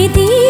你的。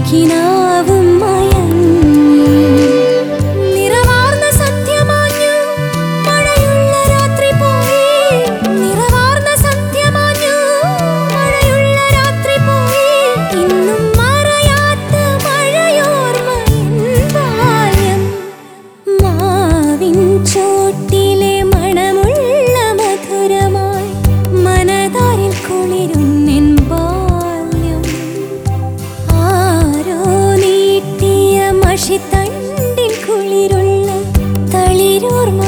കിനാവും സത്യമാഞ്ഞു മഴയുള്ള രാത്രി സത്യമാഞ്ഞു മഴയുള്ള രാത്രി ഇന്നും മറയാത്ത ചോട്ടിലെ മണമുള്ള മധുരമായി മനതാരിൽ കുളിരും interior